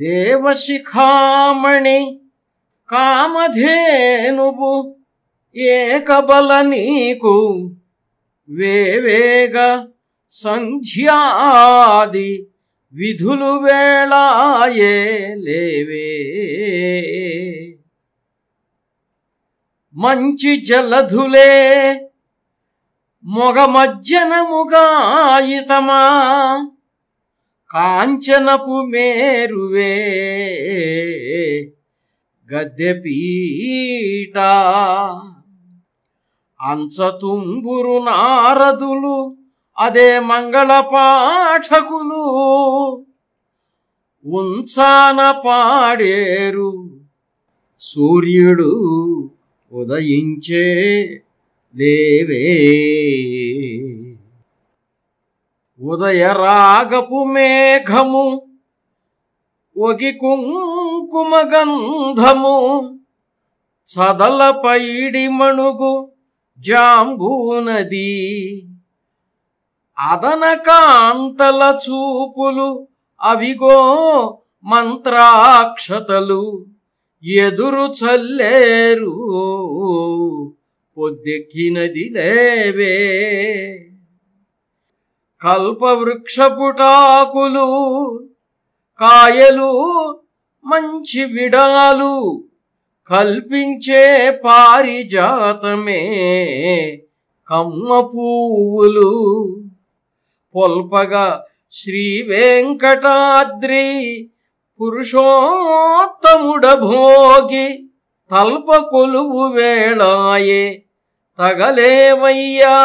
దేవశిఖామణి కామధేనువు ఏకబల నీకు వేవేగ సంధ్యాది విధులు వేళాయే లేవే. మంచి జలధులే మొగమజ్జనముగాయితమా కాంచనపు మేరువే గద్దెపీట అంచతుంబురు నారదులు అదే మంగళ పాఠకులు. ఉంచాన పాడేరు సూర్యుడు ఉదయించే లేవే. ఉదయరాగపు మేఘము ఒగి కుంకుమ గంధము చదల పైడి మణుగు జాంబూనది అదన కాంతల చూపులు అవిగో మంత్రాక్షతలు ఎదురు చల్లేరు పొద్దెక్కినది లేవే. కల్పవృక్షపుటాకులు కాయలు మంచి విడాలు కల్పించే పారిజాతమే కమ్మ పువ్వులు. పొల్పగా శ్రీ వెంకటాద్రి పురుషోత్తముడ భోగి తల్ప కొలువు వేళాయే తగలేవయ్యా.